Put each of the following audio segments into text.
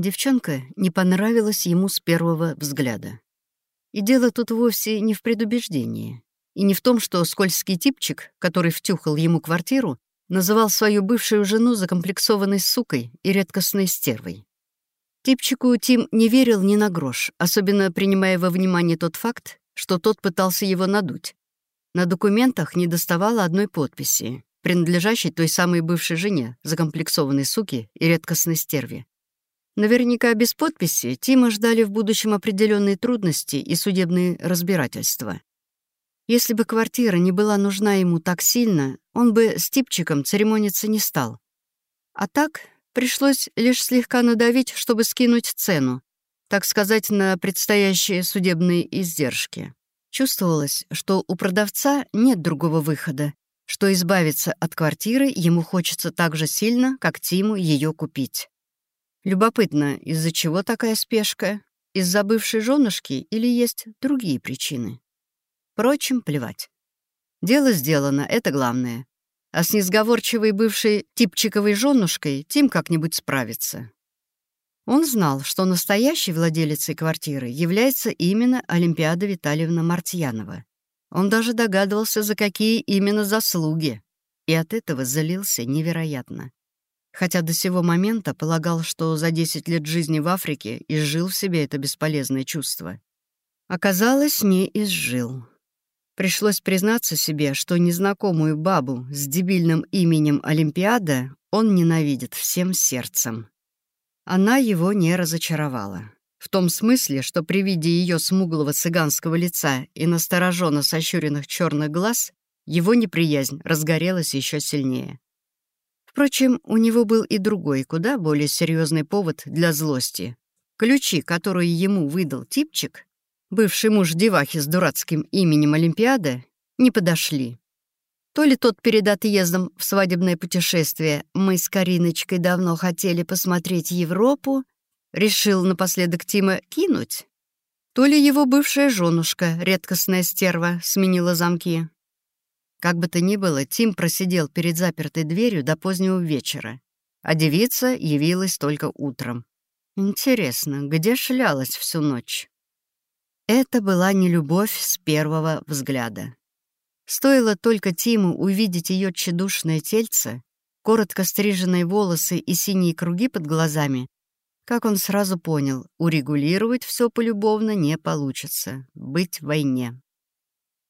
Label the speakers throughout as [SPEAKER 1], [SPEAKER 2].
[SPEAKER 1] Девчонка не понравилась ему с первого взгляда. И дело тут вовсе не в предубеждении. И не в том, что скользкий типчик, который втюхал ему квартиру, называл свою бывшую жену закомплексованной сукой и редкостной стервой. Типчику Тим не верил ни на грош, особенно принимая во внимание тот факт, что тот пытался его надуть. На документах не доставало одной подписи, принадлежащей той самой бывшей жене, закомплексованной суке и редкостной стерве. Наверняка без подписи Тима ждали в будущем определенные трудности и судебные разбирательства. Если бы квартира не была нужна ему так сильно, он бы с типчиком церемониться не стал. А так пришлось лишь слегка надавить, чтобы скинуть цену, так сказать, на предстоящие судебные издержки. Чувствовалось, что у продавца нет другого выхода, что избавиться от квартиры ему хочется так же сильно, как Тиму ее купить. Любопытно, из-за чего такая спешка? Из-за бывшей женушки или есть другие причины? Впрочем, плевать. Дело сделано, это главное. А с несговорчивой бывшей типчиковой женушкой Тим как-нибудь справится. Он знал, что настоящей владелицей квартиры является именно Олимпиада Витальевна Мартьянова. Он даже догадывался, за какие именно заслуги, и от этого залился невероятно. Хотя до сего момента полагал, что за 10 лет жизни в Африке изжил в себе это бесполезное чувство. Оказалось, не изжил. Пришлось признаться себе, что незнакомую бабу с дебильным именем Олимпиада он ненавидит всем сердцем. Она его не разочаровала. В том смысле, что при виде ее смуглого цыганского лица и настороженно сощуренных черных глаз его неприязнь разгорелась еще сильнее. Впрочем, у него был и другой, куда более серьезный повод для злости. Ключи, которые ему выдал типчик, бывший муж девахи с дурацким именем Олимпиада, не подошли. То ли тот перед отъездом в свадебное путешествие мы с Кариночкой давно хотели посмотреть Европу, решил напоследок Тима кинуть, то ли его бывшая женушка, редкостная стерва, сменила замки. Как бы то ни было, Тим просидел перед запертой дверью до позднего вечера, а девица явилась только утром. Интересно, где шлялась всю ночь? Это была не любовь с первого взгляда. Стоило только Тиму увидеть ее тщедушное тельце, коротко стриженные волосы и синие круги под глазами, как он сразу понял, урегулировать все полюбовно не получится, быть в войне.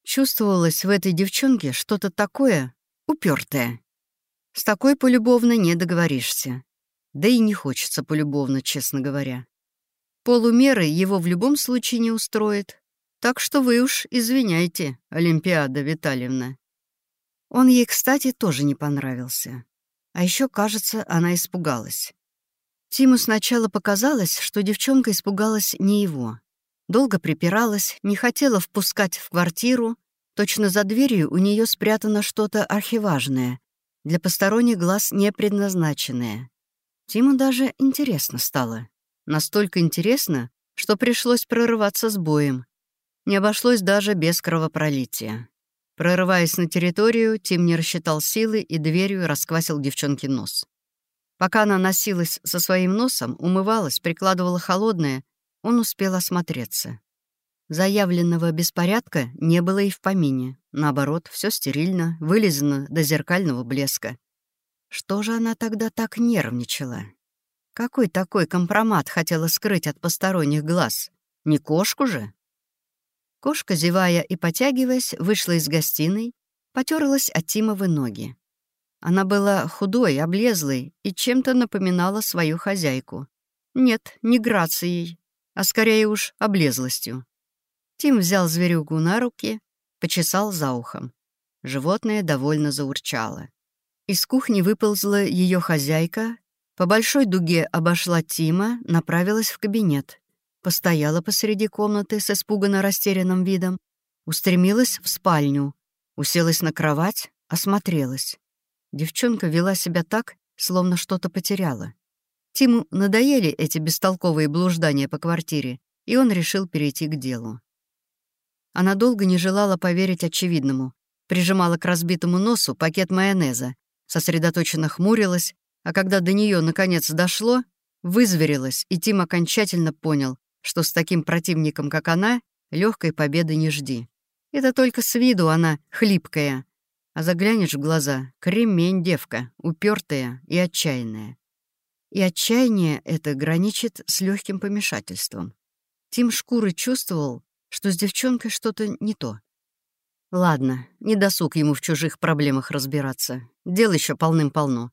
[SPEAKER 1] Чувствовалось в этой девчонке что-то такое упертое. С такой полюбовно не договоришься. Да и не хочется полюбовно, честно говоря. Полумеры его в любом случае не устроит. Так что вы уж извиняйте, Олимпиада Витальевна. Он ей, кстати, тоже не понравился. А еще, кажется, она испугалась. Тиму сначала показалось, что девчонка испугалась не его. Долго припиралась, не хотела впускать в квартиру. Точно за дверью у нее спрятано что-то архиважное, для посторонних глаз не предназначенное. Тиму даже интересно стало. Настолько интересно, что пришлось прорываться с боем. Не обошлось даже без кровопролития. Прорываясь на территорию, Тим не рассчитал силы и дверью расквасил девчонке нос. Пока она носилась со своим носом, умывалась, прикладывала холодное, он успел осмотреться. Заявленного беспорядка не было и в помине. Наоборот, все стерильно, вылезано до зеркального блеска. Что же она тогда так нервничала? Какой такой компромат хотела скрыть от посторонних глаз? Не кошку же? Кошка, зевая и потягиваясь, вышла из гостиной, потерлась от Тимовы ноги. Она была худой, облезлой и чем-то напоминала свою хозяйку. Нет, не грацией, а скорее уж облезлостью. Тим взял зверюгу на руки, почесал за ухом. Животное довольно заурчало. Из кухни выползла ее хозяйка по большой дуге обошла Тима, направилась в кабинет. Постояла посреди комнаты с испуганно растерянным видом, устремилась в спальню, уселась на кровать, осмотрелась. Девчонка вела себя так, словно что-то потеряла. Тиму надоели эти бестолковые блуждания по квартире, и он решил перейти к делу. Она долго не желала поверить очевидному, прижимала к разбитому носу пакет майонеза, сосредоточенно хмурилась, а когда до нее наконец дошло, Вызверилась, и Тим окончательно понял, что с таким противником, как она, легкой победы не жди. Это только с виду она хлипкая, а заглянешь в глаза — кремень девка, упертая и отчаянная. И отчаяние это граничит с легким помешательством. Тим шкуры чувствовал, что с девчонкой что-то не то. Ладно, не досуг ему в чужих проблемах разбираться. Дел еще полным-полно.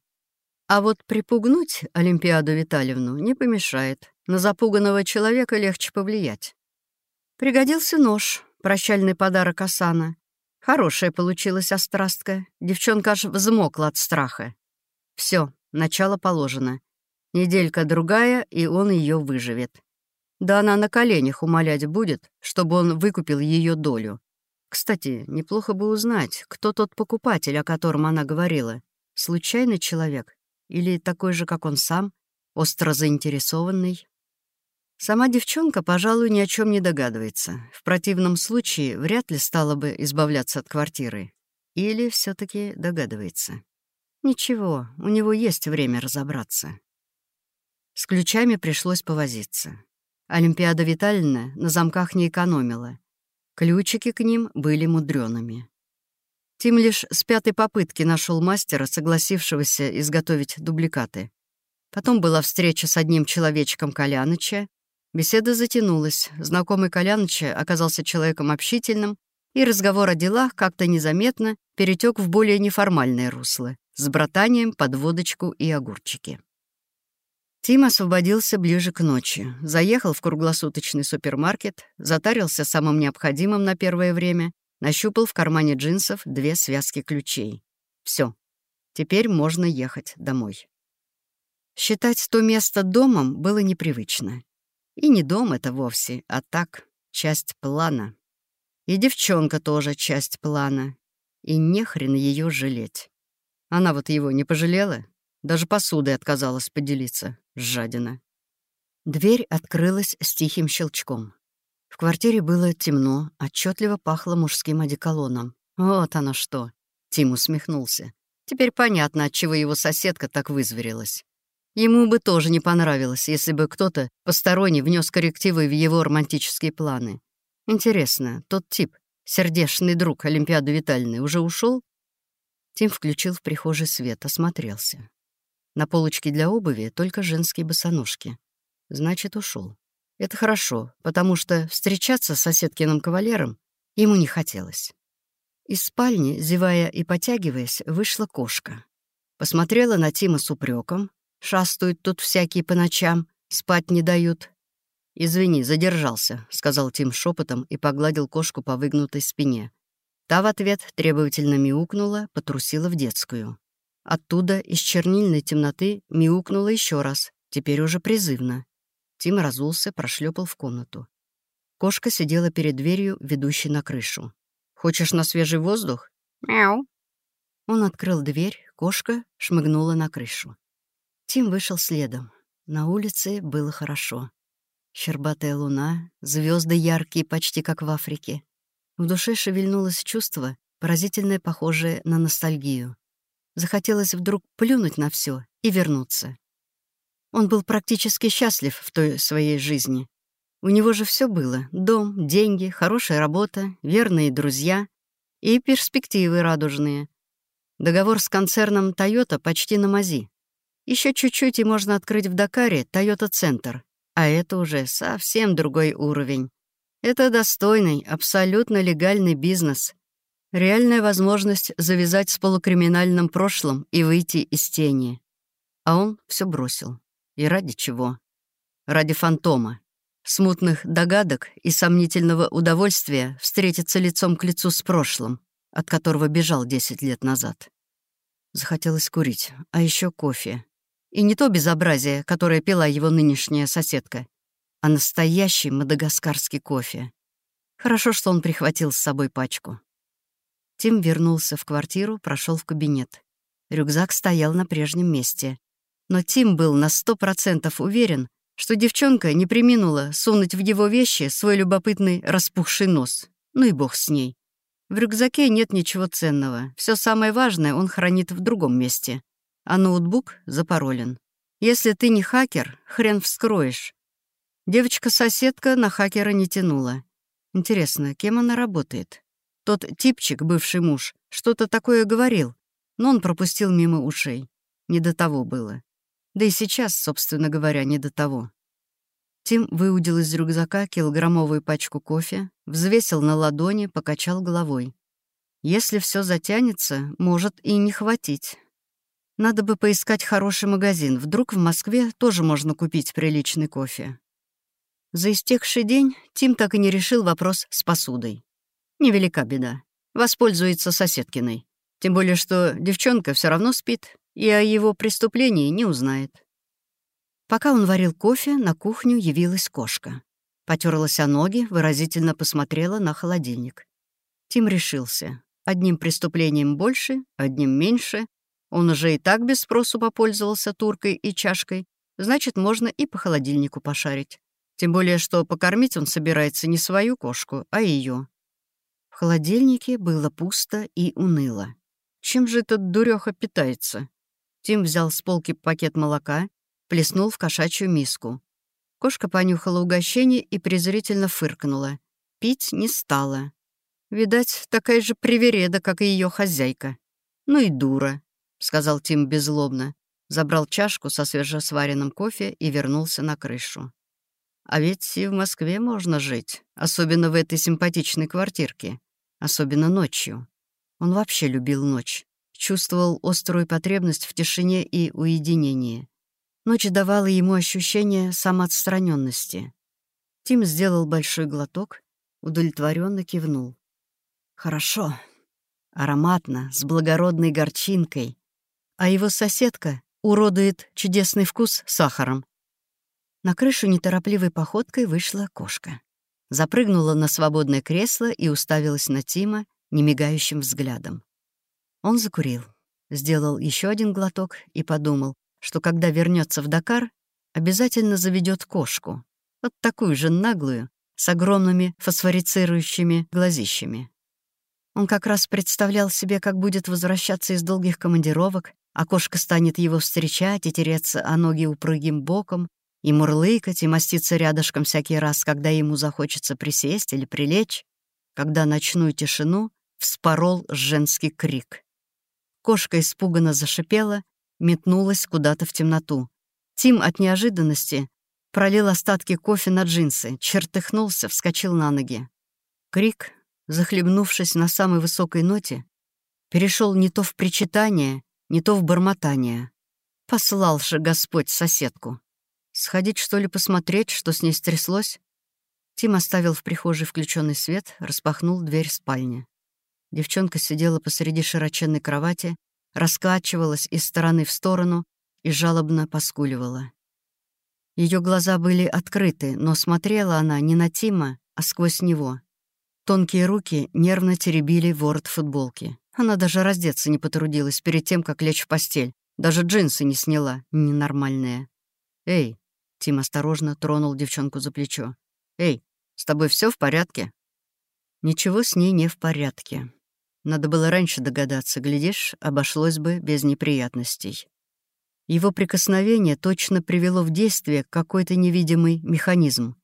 [SPEAKER 1] А вот припугнуть Олимпиаду Витальевну не помешает. На запуганного человека легче повлиять. Пригодился нож, прощальный подарок Асана. Хорошая получилась острастка. Девчонка аж взмокла от страха. Все, начало положено. Неделька-другая, и он ее выживет. Да она на коленях умолять будет, чтобы он выкупил ее долю. Кстати, неплохо бы узнать, кто тот покупатель, о котором она говорила. Случайный человек? Или такой же, как он сам, остро заинтересованный? Сама девчонка, пожалуй, ни о чем не догадывается. В противном случае вряд ли стала бы избавляться от квартиры. Или все таки догадывается. Ничего, у него есть время разобраться. С ключами пришлось повозиться. Олимпиада Витальевна на замках не экономила. Ключики к ним были мудреными. Тим лишь с пятой попытки нашел мастера, согласившегося изготовить дубликаты. Потом была встреча с одним человечком Коляныча. Беседа затянулась. Знакомый Коляныча оказался человеком общительным, и разговор о делах как-то незаметно перетек в более неформальное русло, с братанием под водочку и огурчики. Тим освободился ближе к ночи, заехал в круглосуточный супермаркет, затарился самым необходимым на первое время, нащупал в кармане джинсов две связки ключей. Все, теперь можно ехать домой. Считать то место домом было непривычно. И не дом это вовсе, а так, часть плана. И девчонка тоже часть плана. И нехрен ее жалеть. Она вот его не пожалела, даже посудой отказалась поделиться. Жадина. Дверь открылась с тихим щелчком. В квартире было темно, отчетливо пахло мужским одеколоном. Вот оно что. Тим усмехнулся. Теперь понятно, отчего его соседка так вызверилась. Ему бы тоже не понравилось, если бы кто-то посторонний внес коррективы в его романтические планы. Интересно, тот тип, сердечный друг Олимпиады Витальевны, уже ушел? Тим включил в прихожей свет, осмотрелся. На полочке для обуви только женские босоножки. Значит, ушел. Это хорошо, потому что встречаться с соседкиным кавалером ему не хотелось. Из спальни, зевая и потягиваясь, вышла кошка. Посмотрела на Тима с упреком. Шастают тут всякие по ночам, спать не дают. «Извини, задержался», — сказал Тим шепотом и погладил кошку по выгнутой спине. Та в ответ требовательно мяукнула, потрусила в детскую. Оттуда, из чернильной темноты, мяукнула еще раз, теперь уже призывно. Тим разулся, прошлепал в комнату. Кошка сидела перед дверью, ведущей на крышу. «Хочешь на свежий воздух?» «Мяу». Он открыл дверь, кошка шмыгнула на крышу. Тим вышел следом. На улице было хорошо. Щербатая луна, звезды яркие, почти как в Африке. В душе шевельнулось чувство, поразительное похожее на ностальгию. Захотелось вдруг плюнуть на все и вернуться. Он был практически счастлив в той своей жизни. У него же все было — дом, деньги, хорошая работа, верные друзья и перспективы радужные. Договор с концерном Toyota почти на мази. Еще чуть-чуть и можно открыть в Дакаре Toyota Центр, а это уже совсем другой уровень. Это достойный, абсолютно легальный бизнес, Реальная возможность завязать с полукриминальным прошлым и выйти из тени. А он все бросил. И ради чего? Ради фантома. Смутных догадок и сомнительного удовольствия встретиться лицом к лицу с прошлым, от которого бежал 10 лет назад. Захотелось курить, а еще кофе. И не то безобразие, которое пила его нынешняя соседка, а настоящий мадагаскарский кофе. Хорошо, что он прихватил с собой пачку. Тим вернулся в квартиру, прошел в кабинет. Рюкзак стоял на прежнем месте. Но Тим был на сто процентов уверен, что девчонка не приминула сунуть в его вещи свой любопытный распухший нос. Ну и бог с ней. В рюкзаке нет ничего ценного. Все самое важное он хранит в другом месте. А ноутбук запаролен. Если ты не хакер, хрен вскроешь. Девочка-соседка на хакера не тянула. Интересно, кем она работает? Тот типчик, бывший муж, что-то такое говорил, но он пропустил мимо ушей. Не до того было. Да и сейчас, собственно говоря, не до того. Тим выудил из рюкзака килограммовую пачку кофе, взвесил на ладони, покачал головой. Если все затянется, может и не хватить. Надо бы поискать хороший магазин. Вдруг в Москве тоже можно купить приличный кофе. За истекший день Тим так и не решил вопрос с посудой. Невелика беда. Воспользуется соседкиной. Тем более, что девчонка все равно спит и о его преступлении не узнает. Пока он варил кофе, на кухню явилась кошка. Потерлась о ноги, выразительно посмотрела на холодильник. Тим решился. Одним преступлением больше, одним меньше. Он уже и так без спросу попользовался туркой и чашкой, значит, можно и по холодильнику пошарить. Тем более, что покормить он собирается не свою кошку, а ее. Холодильнике было пусто и уныло. Чем же этот дуреха питается? Тим взял с полки пакет молока, плеснул в кошачью миску. Кошка понюхала угощение и презрительно фыркнула. Пить не стала. Видать, такая же привереда, как и ее хозяйка. Ну и дура, — сказал Тим беззлобно. Забрал чашку со свежесваренным кофе и вернулся на крышу. А ведь и в Москве можно жить, особенно в этой симпатичной квартирке, особенно ночью. Он вообще любил ночь, чувствовал острую потребность в тишине и уединении. Ночь давала ему ощущение самоотстраненности. Тим сделал большой глоток, удовлетворенно кивнул. «Хорошо. Ароматно, с благородной горчинкой. А его соседка уродует чудесный вкус сахаром». На крышу неторопливой походкой вышла кошка. Запрыгнула на свободное кресло и уставилась на Тима немигающим взглядом. Он закурил, сделал еще один глоток и подумал, что когда вернется в Дакар, обязательно заведет кошку. Вот такую же наглую, с огромными фосфорицирующими глазищами. Он как раз представлял себе, как будет возвращаться из долгих командировок, а кошка станет его встречать и тереться о ноги упрыгим боком, и мурлыкать, и маститься рядышком всякий раз, когда ему захочется присесть или прилечь, когда ночную тишину вспорол женский крик. Кошка испуганно зашипела, метнулась куда-то в темноту. Тим от неожиданности пролил остатки кофе на джинсы, чертыхнулся, вскочил на ноги. Крик, захлебнувшись на самой высокой ноте, перешел не то в причитание, не то в бормотание. Послал же Господь соседку. Сходить, что ли, посмотреть, что с ней стряслось? Тим оставил в прихожей включенный свет, распахнул дверь спальни. Девчонка сидела посреди широченной кровати, раскачивалась из стороны в сторону и жалобно поскуливала. Ее глаза были открыты, но смотрела она не на Тима, а сквозь него. Тонкие руки нервно теребили ворот футболки. Она даже раздеться не потрудилась перед тем, как лечь в постель. Даже джинсы не сняла, ненормальная. «Эй!» — Тим осторожно тронул девчонку за плечо. «Эй, с тобой все в порядке?» Ничего с ней не в порядке. Надо было раньше догадаться, глядишь, обошлось бы без неприятностей. Его прикосновение точно привело в действие какой-то невидимый механизм.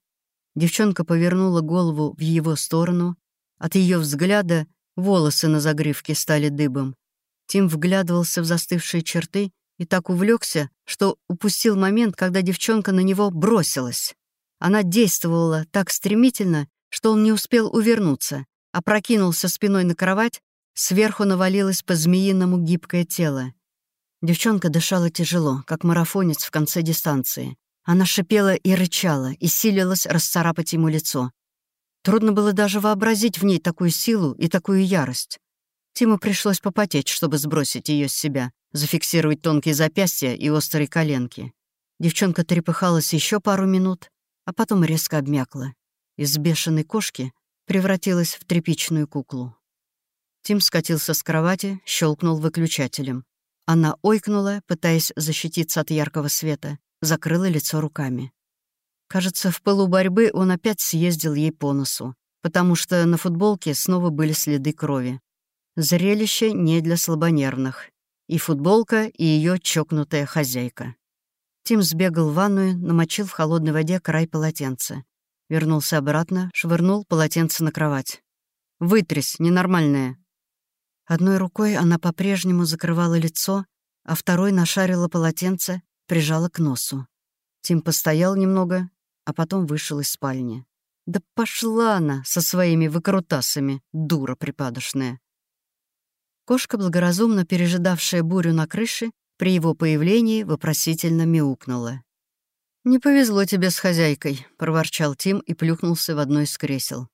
[SPEAKER 1] Девчонка повернула голову в его сторону. От ее взгляда волосы на загривке стали дыбом. Тим вглядывался в застывшие черты и так увлекся, что упустил момент, когда девчонка на него бросилась. Она действовала так стремительно, что он не успел увернуться, опрокинулся спиной на кровать Сверху навалилось по-змеиному гибкое тело. Девчонка дышала тяжело, как марафонец в конце дистанции. Она шипела и рычала, и силилась расцарапать ему лицо. Трудно было даже вообразить в ней такую силу и такую ярость. Тиму пришлось попотеть, чтобы сбросить ее с себя, зафиксировать тонкие запястья и острые коленки. Девчонка трепыхалась еще пару минут, а потом резко обмякла. Из бешеной кошки превратилась в тряпичную куклу. Тим скатился с кровати, щелкнул выключателем. Она ойкнула, пытаясь защититься от яркого света, закрыла лицо руками. Кажется, в пылу борьбы он опять съездил ей по носу, потому что на футболке снова были следы крови. Зрелище не для слабонервных. И футболка, и ее чокнутая хозяйка. Тим сбегал в ванную, намочил в холодной воде край полотенца. Вернулся обратно, швырнул полотенце на кровать. «Вытрясь, ненормальная». Одной рукой она по-прежнему закрывала лицо, а второй нашарила полотенце, прижала к носу. Тим постоял немного, а потом вышел из спальни. Да пошла она со своими выкрутасами, дура припадочная. Кошка, благоразумно пережидавшая бурю на крыше, при его появлении вопросительно мяукнула. «Не повезло тебе с хозяйкой», — проворчал Тим и плюхнулся в одно из кресел.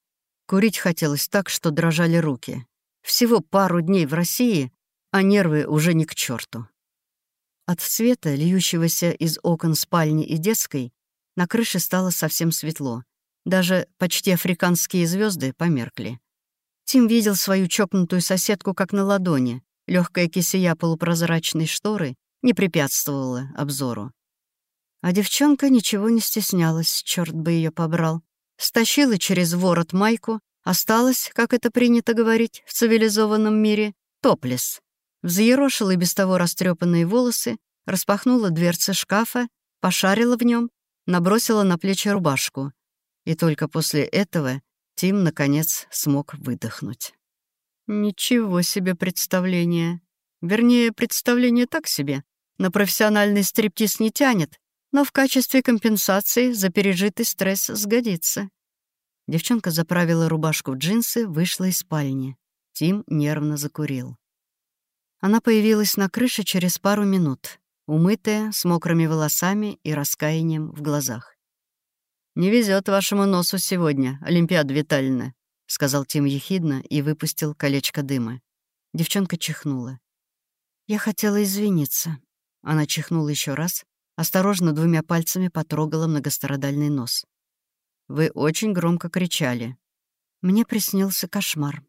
[SPEAKER 1] Курить хотелось так, что дрожали руки. Всего пару дней в России, а нервы уже не к черту. От света, льющегося из окон спальни и детской, на крыше стало совсем светло. Даже почти африканские звезды померкли. Тим видел свою чокнутую соседку как на ладони. Легкая кисия полупрозрачной шторы не препятствовала обзору. А девчонка ничего не стеснялась, черт бы ее побрал. Стащила через ворот майку, осталась, как это принято говорить в цивилизованном мире, топлес. Взъерошила без того растрепанные волосы, распахнула дверцы шкафа, пошарила в нем, набросила на плечи рубашку. И только после этого Тим, наконец, смог выдохнуть. Ничего себе представление. Вернее, представление так себе. На профессиональный стриптиз не тянет, но в качестве компенсации за пережитый стресс сгодится. Девчонка заправила рубашку в джинсы, вышла из спальни. Тим нервно закурил. Она появилась на крыше через пару минут, умытая, с мокрыми волосами и раскаянием в глазах. «Не везет вашему носу сегодня, Олимпиада Витальевна», — сказал Тим ехидно и выпустил колечко дыма. Девчонка чихнула. «Я хотела извиниться». Она чихнула еще раз, осторожно двумя пальцами потрогала многострадальный нос. «Вы очень громко кричали». Мне приснился кошмар.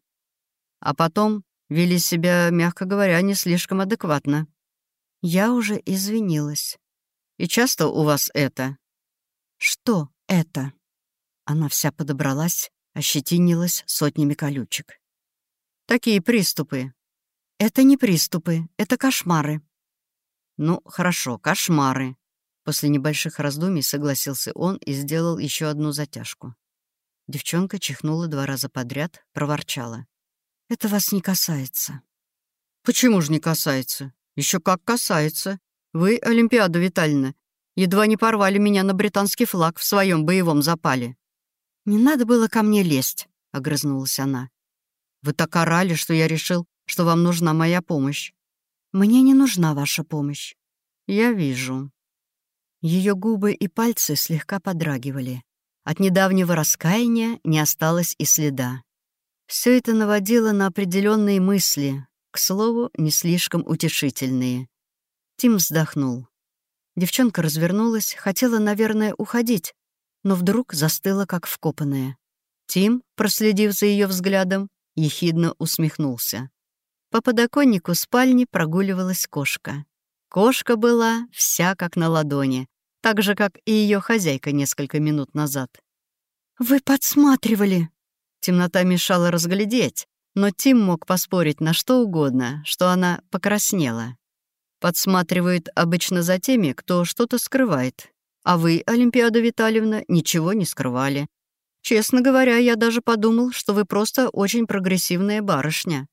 [SPEAKER 1] А потом вели себя, мягко говоря, не слишком адекватно. Я уже извинилась. «И часто у вас это?» «Что это?» Она вся подобралась, ощетинилась сотнями колючек. «Такие приступы». «Это не приступы, это кошмары». «Ну, хорошо, кошмары. После небольших раздумий согласился он и сделал еще одну затяжку. Девчонка чихнула два раза подряд, проворчала. «Это вас не касается». «Почему же не касается? Еще как касается. Вы, Олимпиада Витальевна, едва не порвали меня на британский флаг в своем боевом запале». «Не надо было ко мне лезть», — огрызнулась она. «Вы так орали, что я решил, что вам нужна моя помощь». «Мне не нужна ваша помощь». «Я вижу», ее губы и пальцы слегка подрагивали. От недавнего раскаяния не осталось и следа. Все это наводило на определенные мысли, к слову, не слишком утешительные. Тим вздохнул. Девчонка развернулась, хотела, наверное, уходить, но вдруг застыла, как вкопанная. Тим, проследив за ее взглядом, ехидно усмехнулся. По подоконнику спальни прогуливалась кошка. Кошка была вся как на ладони, так же, как и ее хозяйка несколько минут назад. «Вы подсматривали!» Темнота мешала разглядеть, но Тим мог поспорить на что угодно, что она покраснела. Подсматривают обычно за теми, кто что-то скрывает. А вы, Олимпиада Витальевна, ничего не скрывали. Честно говоря, я даже подумал, что вы просто очень прогрессивная барышня.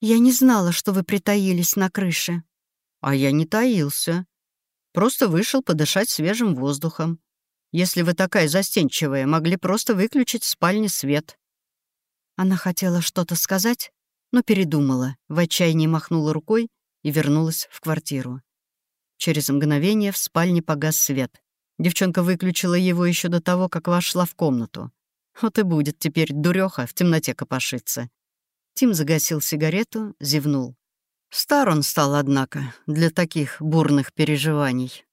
[SPEAKER 1] Я не знала, что вы притаились на крыше. А я не таился. Просто вышел подышать свежим воздухом. Если вы такая застенчивая, могли просто выключить в спальне свет». Она хотела что-то сказать, но передумала, в отчаянии махнула рукой и вернулась в квартиру. Через мгновение в спальне погас свет. Девчонка выключила его еще до того, как вошла в комнату. Вот и будет теперь дуреха в темноте копошиться. Тим загасил сигарету, зевнул. Стар он стал, однако, для таких бурных переживаний.